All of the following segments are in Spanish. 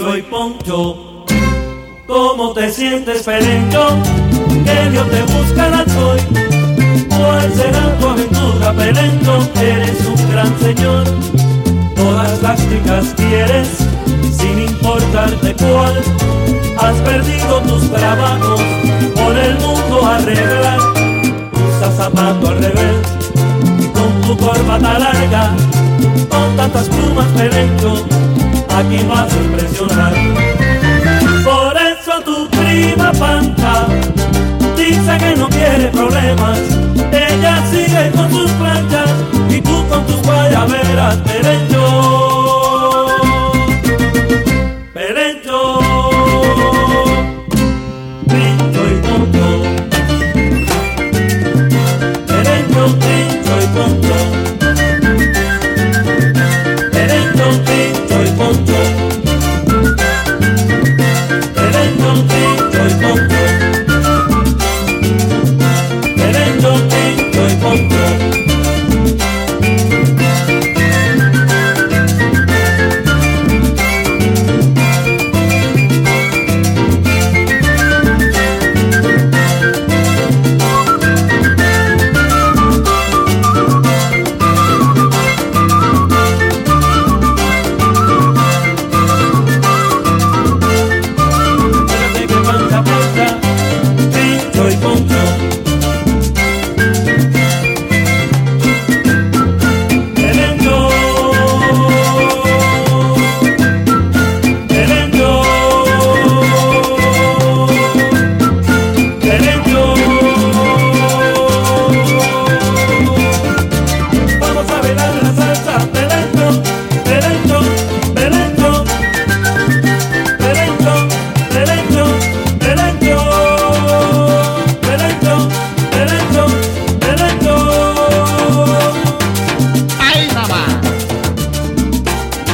Petro y Poncho. ¿Cómo te sientes, Perencho? Que Dios te buscará hoy. ¿Cuál será tu aventura, Perencho? Eres un gran señor. Todas las chicas quieres, sin importarte cuál. Has perdido tus trabajos por el mundo arreglar. Usa zapato al revés y con tu corbata larga, con tantas plumas, Perencho aquí no hace impresionar. Por eso tu prima Panta dice que no quiere problemas. Ella sigue con sus planchas y tú con tus guayaberas derecho.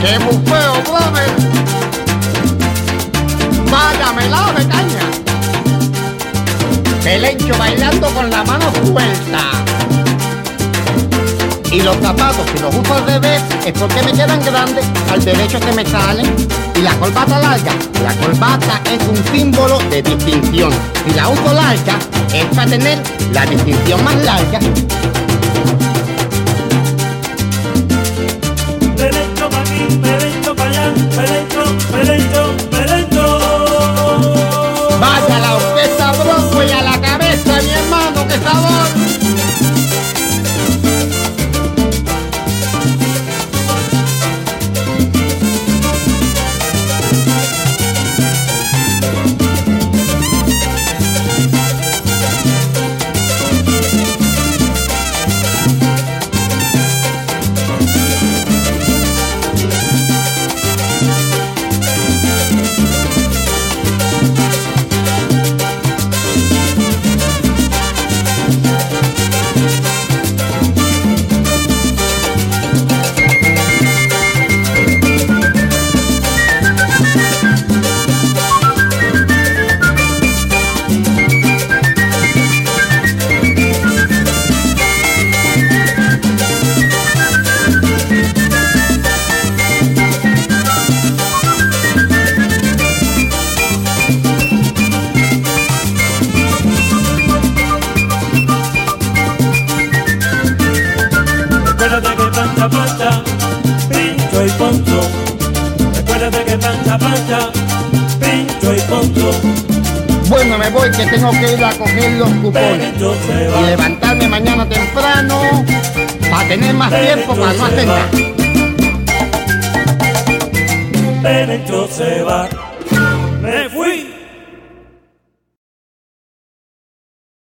qué bufeo clave. Vaya melado de caña. Pelecho bailando con la mano suelta. Y los zapatos, si los uso al revés, es porque me quedan grandes, al derecho se me salen. Y la corbata larga, la corbata es un símbolo de distinción. y la uso larga, es para tener la distinción más larga. favor. Recuérdate que pancha pancha, pincho y poncho. Recuérdate que pancha pancha, pincho y poncho. Bueno, me voy que tengo que ir a coger los cupones y levantarme mañana temprano para tener más Benito tiempo para no hacer nada. Se va.